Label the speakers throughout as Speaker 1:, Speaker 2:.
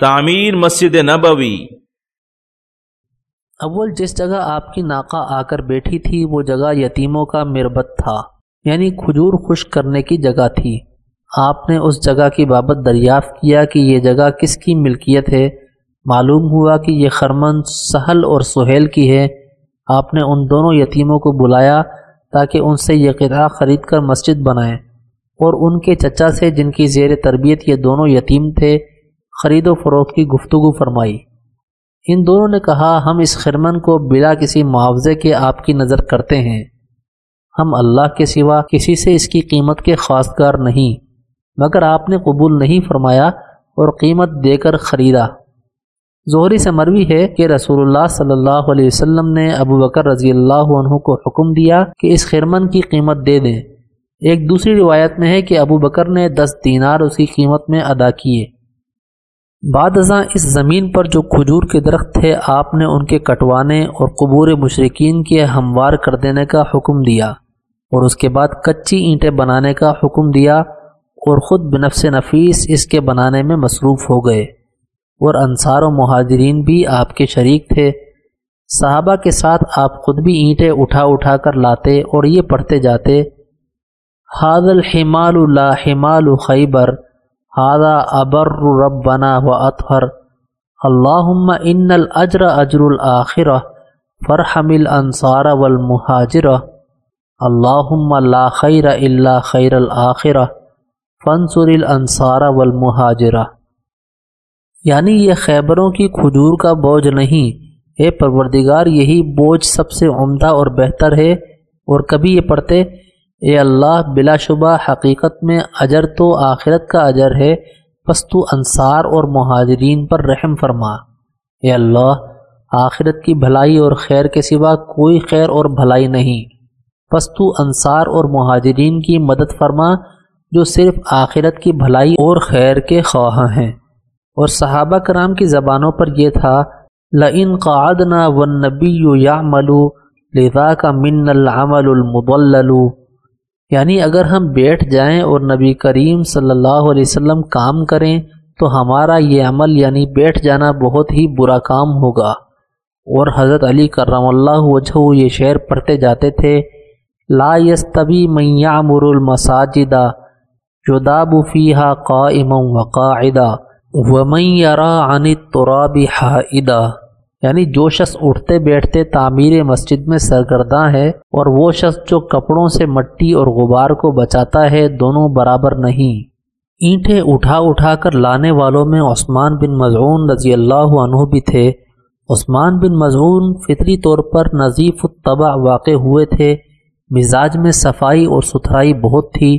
Speaker 1: تعمیر مسجد نبوی۔
Speaker 2: اول جس جگہ آپ کی ناکہ آ کر بیٹھی تھی، وہ جگہ یتیموں کا مربت تھا یعنی کھجور خشک کرنے کی جگہ تھی۔ آپ نے اس جگہ کی بابت دریافت کیا کہ یہ جگہ کس کی ملکیت ہے؟ معلوم ہوا کہ یہ خرمن سہل اور سہیل کی ہے۔ آپ نے ان دونوں یتیموں کو بلایا تاکہ ان سے یہ قطعہ خرید کر مسجد بنائیں۔ اور ان کے چچا سے جن کی زیر تربیت یہ دونوں یتیم تھے خرید و فروخت کی گفتگو فرمائی۔ ان دونوں نے کہا، ہم اس خرمن کو بلا کسی معاوضے کے آپ کی نظر کرتے ہیں۔ ہم اللہ کے سوا کسی سے اس کی قیمت کے خواستگار نہیں۔ مگر آپ نے قبول نہیں فرمایا اور قیمت دے کر خریدا۔ ظہری سے مروی ہے کہ رسول اللہ صلی اللہ علیہ وسلم نے ابو بکر رضی اللہ عنہ کو حکم دیا کہ اس خرمن کی قیمت دے دیں۔ ایک دوسری روایت میں ہے کہ ابو بکر نے دس دینار اس کی قیمت میں ادا کیے۔ بعد ازاں اس زمین پر جو کھجور کے درخت تھے، آپ نے ان کے کٹوانے اور قبور مشرقین کے ہموار کر دینے کا حکم دیا اور اس کے بعد کچی اینٹیں بنانے کا حکم دیا اور خود بنفس نفیس اس کے بنانے میں مصروف ہو گئے اور انصار و مہاجرین بھی آپ کے شریک تھے۔ صحابہ کے ساتھ آپ خود بھی اینٹیں اٹھا اٹھا کر لاتے اور یہ پڑھتے جاتے حاد الحمال لا حمال خیبر ہادہ ابر ربنا و اطہر اللہم ان الاجر اجر الآخرہ فرحم الانصار والمہاجر اللہم لا خیر الا خیر الآخرہ فنصر الانصار والمہاجرہ یعنی یہ خیبروں کی کھجور کا بوجھ نہیں، اے پروردگار، یہی بوجھ سب سے عمدہ اور بہتر ہے، اور کبھی یہ پڑھتے اے اللہ، بلا شبہ حقیقت میں اجر تو آخرت کا اجر ہے، پس تو انصار اور مہاجرین پر رحم فرما۔ اے اللہ، آخرت کی بھلائی اور خیر کے سوا کوئی خیر اور بھلائی نہیں۔ پس تو انصار اور مہاجرین کی مدد فرما، جو صرف آخرت کی بھلائی اور خیر کے خواہاں ہیں۔ اور صحابہ کرام کی زبانوں پر یہ تھا لَإِن قَعَدْنَا وَالنَّبِيُّ يَعْمَلُ لِذَا کا من العمل المضلل۔ یعنی اگر ہم بیٹھ جائیں اور نبی کریم صلی اللہ علیہ وسلم کام کریں تو ہمارا یہ عمل یعنی بیٹھ جانا بہت ہی برا کام ہوگا۔ اور حضرت علی کرم اللہ وجہ یہ شعر پڑھتے جاتے تھے، لا يستبی من یعمر المساجد جداب فیہا قائما وقاعدا ومن یرا عن التراب حائدا۔ یعنی جو شخص اٹھتے بیٹھتے تعمیر مسجد میں سرگرداں ہے اور وہ شخص جو کپڑوں سے مٹی اور غبار کو بچاتا ہے دونوں برابر نہیں۔ اینٹیں اٹھا اٹھا کر لانے والوں میں عثمان بن مضعون رضی اللہ عنہ بھی تھے۔ عثمان بن مضعون فطری طور پر نظیف الطبع واقع ہوئے تھے۔ مزاج میں صفائی اور ستھرائی بہت تھی۔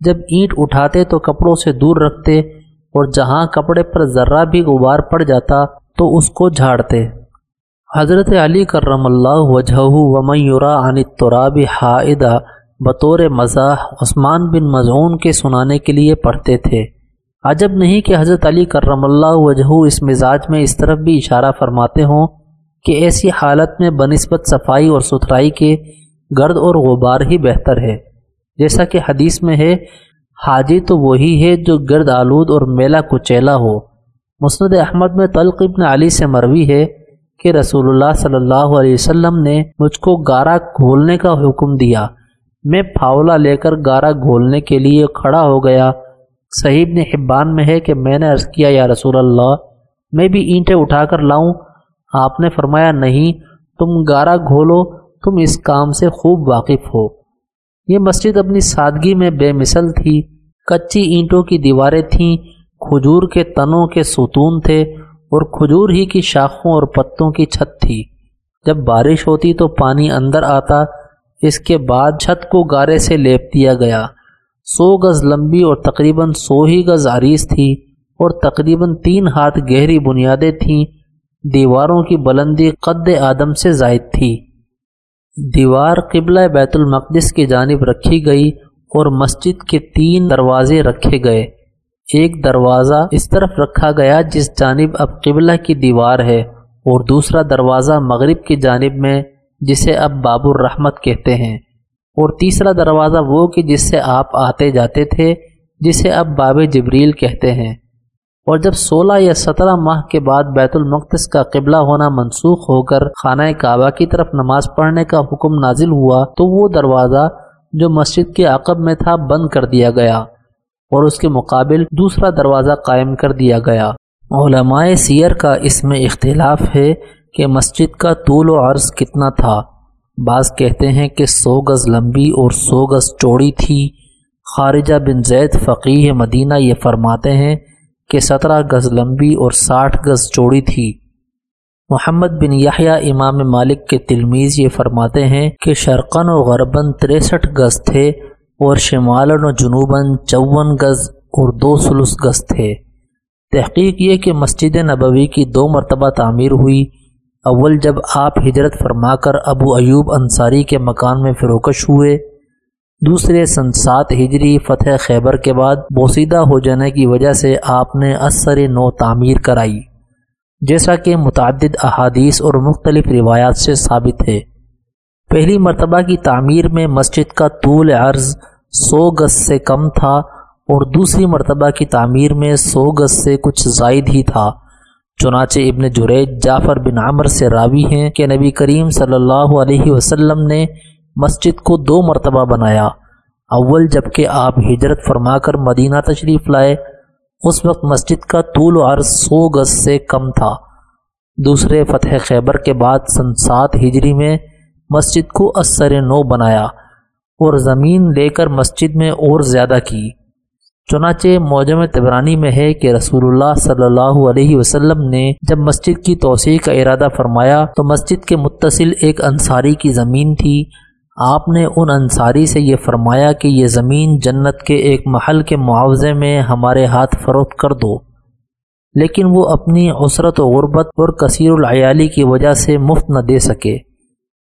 Speaker 2: جب اینٹ اٹھاتے تو کپڑوں سے دور رکھتے اور جہاں کپڑے پر ذرہ بھی غبار پڑ جاتا تو اس کو جھاڑتے۔ حضرت علی کرم اللہ وجہ ومیورا عن التراب حائدہ، بطور مزاح عثمان بن مضعون کے سنانے کے لیے پڑھتے تھے۔ عجب نہیں کہ حضرت علی کرم اللہ وجہ اس مزاج میں اس طرف بھی اشارہ فرماتے ہوں کہ ایسی حالت میں بنسبت صفائی اور ستھرائی کے گرد اور غبار ہی بہتر ہے۔ جیسا کہ حدیث میں ہے، حاجی تو وہی ہے جو گرد آلود اور میلا کچیلا ہو۔ مسند احمد میں طلق ابن علی سے مروی ہے کہ رسول اللہ صلی اللہ علیہ وسلم نے مجھ کو گارا گھولنے کا حکم دیا۔ میں پھاولا لے کر گارا گھولنے کے لیے کھڑا ہو گیا۔ صحیح نے حبان میں ہے کہ میں نے عرض کیا، یا رسول اللہ، میں بھی اینٹیں اٹھا کر لاؤں۔ آپ نے فرمایا، نہیں، تم گارا گھولو، تم اس کام سے خوب واقف ہو۔ یہ مسجد اپنی سادگی میں بے مثل تھی۔ کچی اینٹوں کی دیواریں تھیں۔ کھجور کے تنوں کے ستون تھے اور کھجور ہی کی شاخوں اور پتوں کی چھت تھی۔ جب بارش ہوتی تو پانی اندر آتا، اس کے بعد چھت کو گارے سے لیپ دیا گیا۔ سو گز لمبی اور تقریباً سو ہی گز عریض تھی اور تقریباً تین ہاتھ گہری بنیادیں تھیں۔ دیواروں کی بلندی قد آدم سے زائد تھی۔ دیوار قبلہ بیت المقدس کی جانب رکھی گئی اور مسجد کے تین دروازے رکھے گئے۔ ایک دروازہ اس طرف رکھا گیا جس جانب اب قبلہ کی دیوار ہے اور دوسرا دروازہ مغرب کی جانب میں جسے اب باب الرحمت کہتے ہیں۔ اور تیسرا دروازہ وہ کہ جس سے آپ آتے جاتے تھے، جسے اب باب جبریل کہتے ہیں۔ اور جب سولہ یا سترہ ماہ کے بعد بیت المقدس کا قبلہ ہونا منسوخ ہو کر خانہ کعبہ کی طرف نماز پڑھنے کا حکم نازل ہوا، تو وہ دروازہ جو مسجد کے عقب میں تھا بند کر دیا گیا۔ اور اس کے مقابل دوسرا دروازہ قائم کر دیا گیا۔ علماء سیر کا اس میں اختلاف ہے کہ مسجد کا طول و عرض کتنا تھا۔ بعض کہتے ہیں کہ سو گز لمبی اور سو گز چوڑی تھی۔ خارجہ بن زید فقیح مدینہ یہ فرماتے ہیں کہ سترہ گز لمبی اور ساٹھ گز چوڑی تھی۔ محمد بن یحییٰ امام مالک کے تلمیز یہ فرماتے ہیں کہ شرقن و غربن تریسٹھ گز تھے۔ اور شمالن و جنوباً چون گز اور دو سلس گز تھے۔ تحقیق یہ کہ مسجد نبوی کی دو مرتبہ تعمیر ہوئی۔ اول جب آپ ہجرت فرما کر ابو ایوب انصاری کے مکان میں فروکش ہوئے۔ دوسرے سن سات ہجری فتح خیبر کے بعد بوسیدہ ہو جانے کی وجہ سے آپ نے اثر نو تعمیر کرائی، جیسا کہ متعدد احادیث اور مختلف روایات سے ثابت ہے۔ پہلی مرتبہ کی تعمیر میں مسجد کا طول عرض سو گز سے کم تھا اور دوسری مرتبہ کی تعمیر میں سو گز سے کچھ زائد ہی تھا۔ چنانچہ ابن جریج، جعفر بن عمر سے راوی ہیں کہ نبی کریم صلی اللہ علیہ وسلم نے مسجد کو دو مرتبہ بنایا۔ اول جبکہ آپ ہجرت فرما کر مدینہ تشریف لائے، اس وقت مسجد کا طول و عرض سو گز سے کم تھا۔ دوسرے فتح خیبر کے بعد سن سات ہجری میں مسجد کو اثر نو بنایا۔ اور زمین لے کر مسجد میں اور زیادہ کی۔ چنانچہ موجم تبرانی میں ہے کہ رسول اللہ صلی اللہ علیہ وسلم نے جب مسجد کی توسیع کا ارادہ فرمایا تو مسجد کے متصل ایک انصاری کی زمین تھی۔ آپ نے ان انصاری سے یہ فرمایا کہ یہ زمین جنت کے ایک محل کے معاوضے میں ہمارے ہاتھ فروخت کر دو۔ لیکن وہ اپنی عسرت و غربت اور کثیر العیالی کی وجہ سے مفت نہ دے سکے۔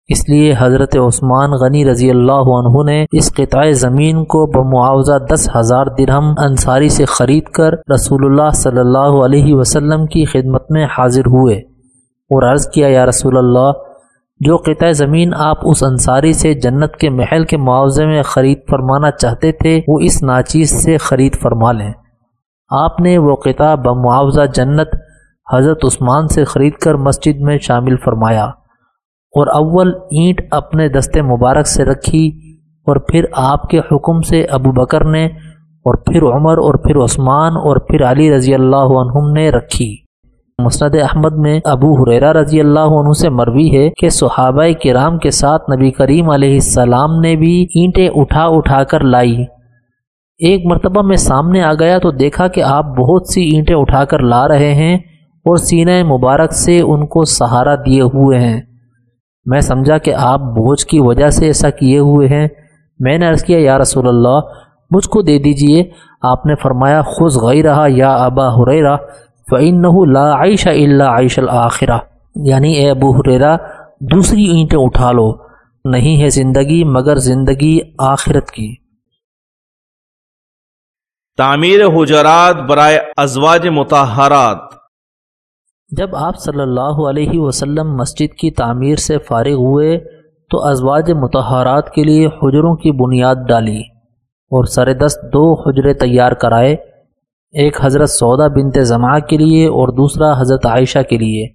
Speaker 2: اس لیے حضرت عثمان غنی رضی اللہ عنہ نے اس قطع زمین کو بمعاوضہ دس ہزار درہم انصاری سے خرید کر رسول اللہ صلی اللہ علیہ وسلم کی خدمت میں حاضر ہوئے اور عرض کیا، یا رسول اللہ، جو قطع زمین آپ اس انصاری سے جنت کے محل کے معاوضے میں خرید فرمانا چاہتے تھے، وہ اس ناچیز سے خرید فرما لیں۔ آپ نے وہ قطع بمعاوضہ جنت حضرت عثمان سے خرید کر مسجد میں شامل فرمایا۔ اور اول اینٹ اپنے دستے مبارک سے رکھی اور پھر آپ کے حکم سے ابو بکر نے اور پھر عمر اور پھر عثمان اور پھر علی رضی اللہ عنہم نے رکھی۔ مسند احمد میں ابو حریرہ رضی اللہ عنہ سے مروی ہے کہ صحابہ کرام کے ساتھ نبی کریم علیہ السلام نے بھی اینٹیں اٹھا اٹھا کر لائی۔ ایک مرتبہ میں سامنے آ گیا تو دیکھا کہ آپ بہت سی اینٹیں اٹھا کر لا رہے ہیں اور سینہ مبارک سے ان کو سہارا دیے ہوئے ہیں۔ میں سمجھا کہ آپ بوجھ کی وجہ سے ایسا کیے ہوئے ہیں۔ میں نے عرض کیا، یا رسول اللہ، مجھ کو دے دیجیے۔ آپ نے فرمایا خوش غی رہا یا ابا حریرہ فَإِنَّهُ لَا عَيْشَ إِلَّا عَيْشَ الْآخِرَةِ یعنی اے ابو حریرہ دوسری اینٹیں اٹھا لو۔ نہیں ہے زندگی، مگر زندگی آخرت کی۔
Speaker 1: تعمیر حجرات برائے ازواج متحرات
Speaker 2: جب آپ صلی اللہ علیہ وسلم مسجد کی تعمیر سے فارغ ہوئے تو ازواج متحرات کے لیے حجروں کی بنیاد ڈالی اور سر دست دو حجرے تیار کرائے، ایک حضرت سودا بنت زماں کے لیے اور دوسرا حضرت عائشہ کے لیے۔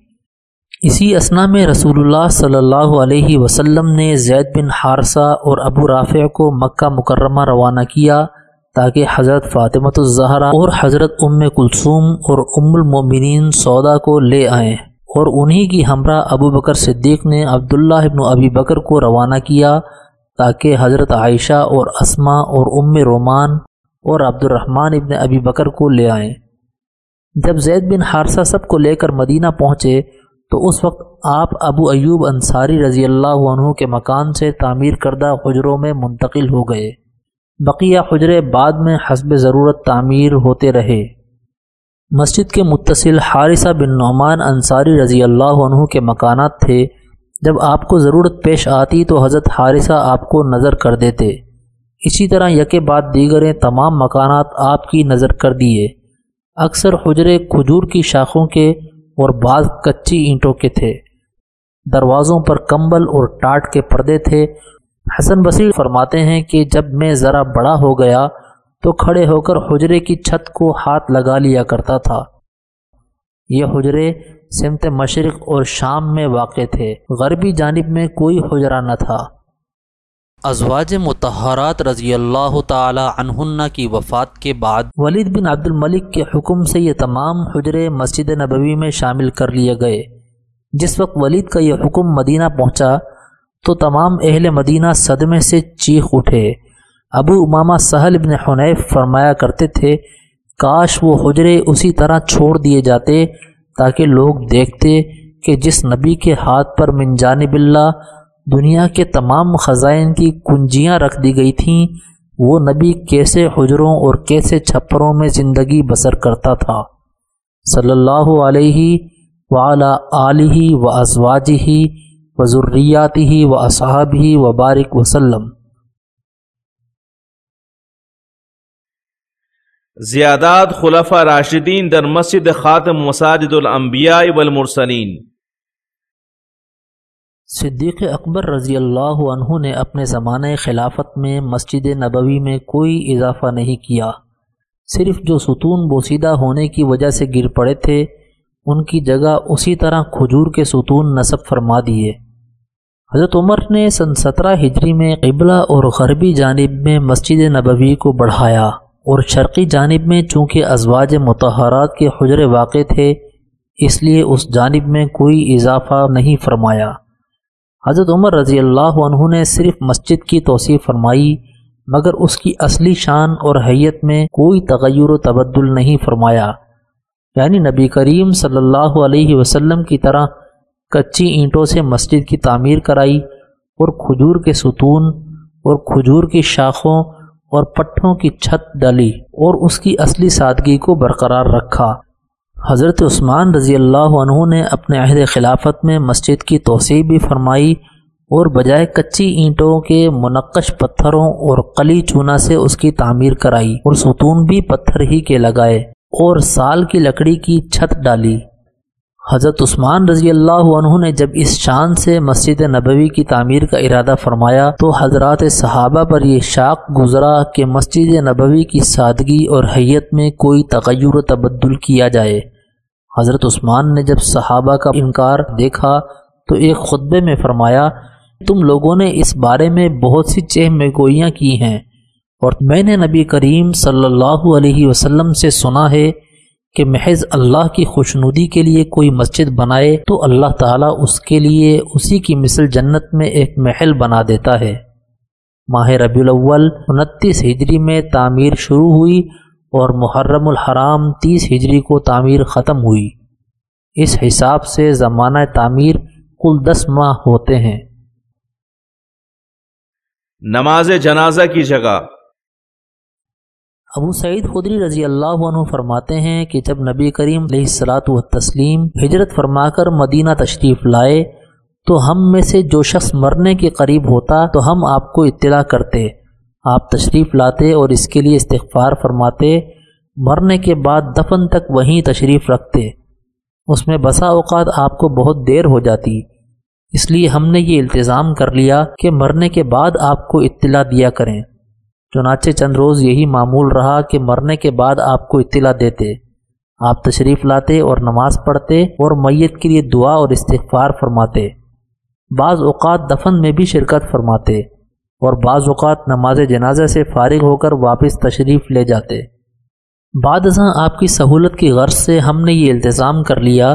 Speaker 2: اسی اسنا میں رسول اللہ صلی اللہ علیہ وسلم نے زید بن حارثہ اور ابو رافع کو مکہ مکرمہ روانہ کیا۔ تاکہ حضرت فاطمۃ الزہرا اور حضرت ام کلثوم اور ام المومنین سودا کو لے آئیں اور انہی کی ہمراہ ابو بکر صدیق نے عبداللہ ابن ابی بکر کو روانہ کیا تاکہ حضرت عائشہ اور اسما اور ام رومان اور عبد الرحمن ابن ابی بکر کو لے آئیں۔ جب زید بن حارثہ سب کو لے کر مدینہ پہنچے تو اس وقت آپ ابو ایوب انصاری رضی اللہ عنہ کے مکان سے تعمیر کردہ حجروں میں منتقل ہو گئے۔ بقیہ حجرے بعد میں حسب ضرورت تعمیر ہوتے رہے۔ مسجد کے متصل حارثہ بن نعمان انصاری رضی اللہ عنہ کے مکانات تھے۔ جب آپ کو ضرورت پیش آتی تو حضرت حارثہ آپ کو نظر کر دیتے۔ اسی طرح یکے بعد دیگریں تمام مکانات آپ کی نظر کر دیے۔ اکثر حجرے کھجور کی شاخوں کے اور بعض کچی اینٹوں کے تھے۔ دروازوں پر کمبل اور ٹاٹ کے پردے تھے۔ حسن بصیر فرماتے ہیں کہ جب میں ذرا بڑا ہو گیا تو کھڑے ہو کر حجرے کی چھت کو ہاتھ لگا لیا کرتا تھا۔ یہ حجرے سمت مشرق اور شام میں واقع تھے۔ غربی جانب میں کوئی حجرہ نہ تھا۔ ازواج متحرات رضی اللہ تعالی عنہن کی وفات کے بعد ولید بن عبد الملک کے حکم سے یہ تمام حجرے مسجد نبوی میں شامل کر لیے گئے۔ جس وقت ولید کا یہ حکم مدینہ پہنچا تو تمام اہل مدینہ صدمے سے چیخ اٹھے۔ ابو امامہ سہل بن حنیف فرمایا کرتے تھے، کاش وہ حجرے اسی طرح چھوڑ دیے جاتے تاکہ لوگ دیکھتے کہ جس نبی کے ہاتھ پر من جانب اللہ دنیا کے تمام خزائن کی کنجیاں رکھ دی گئی تھیں، وہ نبی کیسے حجروں اور کیسے چھپروں میں زندگی بسر کرتا تھا۔ صلی اللہ علیہ وعلی آلہ و ازواج ہی و ضروریات ہی و اصحاب ہی و بارک وسلم۔
Speaker 1: زیادات خلفہ راشدین در مسجد خاتم مساجد الانبیاء والمرسلین۔
Speaker 2: صدیق اکبر رضی اللہ عنہ نے اپنے زمانہ خلافت میں مسجد نبوی میں کوئی اضافہ نہیں کیا۔ صرف جو ستون بوسیدہ ہونے کی وجہ سے گر پڑے تھے ان کی جگہ اسی طرح کھجور کے ستون نصب فرما دیے۔ حضرت عمر نے سن سترہ ہجری میں قبلہ اور غربی جانب میں مسجد نبوی کو بڑھایا اور شرقی جانب میں چونکہ ازواج متحرات کے حجر واقع تھے، اس لیے اس جانب میں کوئی اضافہ نہیں فرمایا۔ حضرت عمر رضی اللہ عنہ نے صرف مسجد کی توسیع فرمائی، مگر اس کی اصلی شان اور حیت میں کوئی تغیر و تبدل نہیں فرمایا۔ یعنی نبی کریم صلی اللہ علیہ وسلم کی طرح کچی اینٹوں سے مسجد کی تعمیر کرائی اور کھجور کے ستون اور کھجور کی شاخوں اور پٹھوں کی چھت ڈالی اور اس کی اصلی سادگی کو برقرار رکھا۔ حضرت عثمان رضی اللہ عنہ نے اپنے عہد خلافت میں مسجد کی توسیع بھی فرمائی اور بجائے کچی اینٹوں کے منقش پتھروں اور قلی چونا سے اس کی تعمیر کرائی اور ستون بھی پتھر ہی کے لگائے اور سال کی لکڑی کی چھت ڈالی۔ حضرت عثمان رضی اللہ عنہ نے جب اس شان سے مسجد نبوی کی تعمیر کا ارادہ فرمایا تو حضرات صحابہ پر یہ شاق گزرا کہ مسجد نبوی کی سادگی اور حیت میں کوئی تغیر و تبدل کیا جائے۔ حضرت عثمان نے جب صحابہ کا انکار دیکھا تو ایک خطبے میں فرمایا، تم لوگوں نے اس بارے میں بہت سی چہ میں گوئیاں کی ہیں اور میں نے نبی کریم صلی اللہ علیہ وسلم سے سنا ہے کہ محض اللہ کی خوشنودی کے لیے کوئی مسجد بنائے تو اللہ تعالیٰ اس کے لیے اسی کی مثل جنت میں ایک محل بنا دیتا ہے۔ ماہ ربی الاول، انتیس ہجری میں تعمیر شروع ہوئی اور محرم الحرام تیس ہجری کو تعمیر ختم ہوئی۔ اس حساب سے زمانہ تعمیر کل دس ماہ ہوتے ہیں۔
Speaker 1: نماز جنازہ کی جگہ۔
Speaker 2: ابو سعید خدری رضی اللہ عنہ فرماتے ہیں کہ جب نبی کریم علیہ السلاۃ و تسلیم ہجرت فرما کر مدینہ تشریف لائے تو ہم میں سے جو شخص مرنے کے قریب ہوتا تو ہم آپ کو اطلاع کرتے۔ آپ تشریف لاتے اور اس کے لیے استغفار فرماتے، مرنے کے بعد دفن تک وہیں تشریف رکھتے۔ اس میں بسا اوقات آپ کو بہت دیر ہو جاتی۔ اس لیے ہم نے یہ التظام کر لیا کہ مرنے کے بعد آپ کو اطلاع دیا کریں۔ چنانچہ چند روز یہی معمول رہا کہ مرنے کے بعد آپ کو اطلاع دیتے، آپ تشریف لاتے اور نماز پڑھتے اور میت کے لیے دعا اور استغفار فرماتے۔ بعض اوقات دفن میں بھی شرکت فرماتے اور بعض اوقات نماز جنازہ سے فارغ ہو کر واپس تشریف لے جاتے۔ بعد ازاں آپ کی سہولت کی غرض سے ہم نے یہ التظام کر لیا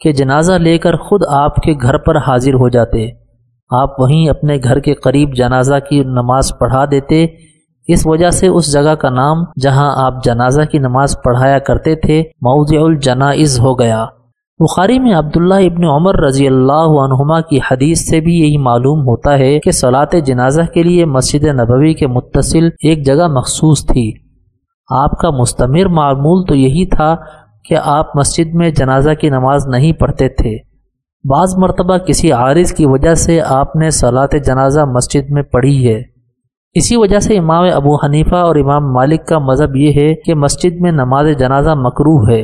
Speaker 2: کہ جنازہ لے کر خود آپ کے گھر پر حاضر ہو جاتے۔ آپ وہیں اپنے گھر کے قریب جنازہ کی نماز پڑھا دیتے اس وجہ سے اس جگہ کا نام جہاں آپ جنازہ کی نماز پڑھایا کرتے تھے موضع الجنائز ہو گیا۔ بخاری میں عبداللہ ابن عمر رضی اللہ عنہما کی حدیث سے بھی یہی معلوم ہوتا ہے کہ صلاۃ جنازہ کے لیے مسجد نبوی کے متصل ایک جگہ مخصوص تھی۔ آپ کا مستمر معمول تو یہی تھا کہ آپ مسجد میں جنازہ کی نماز نہیں پڑھتے تھے۔ بعض مرتبہ کسی عارض کی وجہ سے آپ نے صلاۃ جنازہ مسجد میں پڑھی ہے۔ اسی وجہ سے امام ابو حنیفہ اور امام مالک کا مذہب یہ ہے کہ مسجد میں نماز جنازہ مکروح ہے۔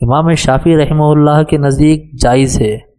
Speaker 2: امام شافی رحمہ اللہ کے نزدیک جائز ہے۔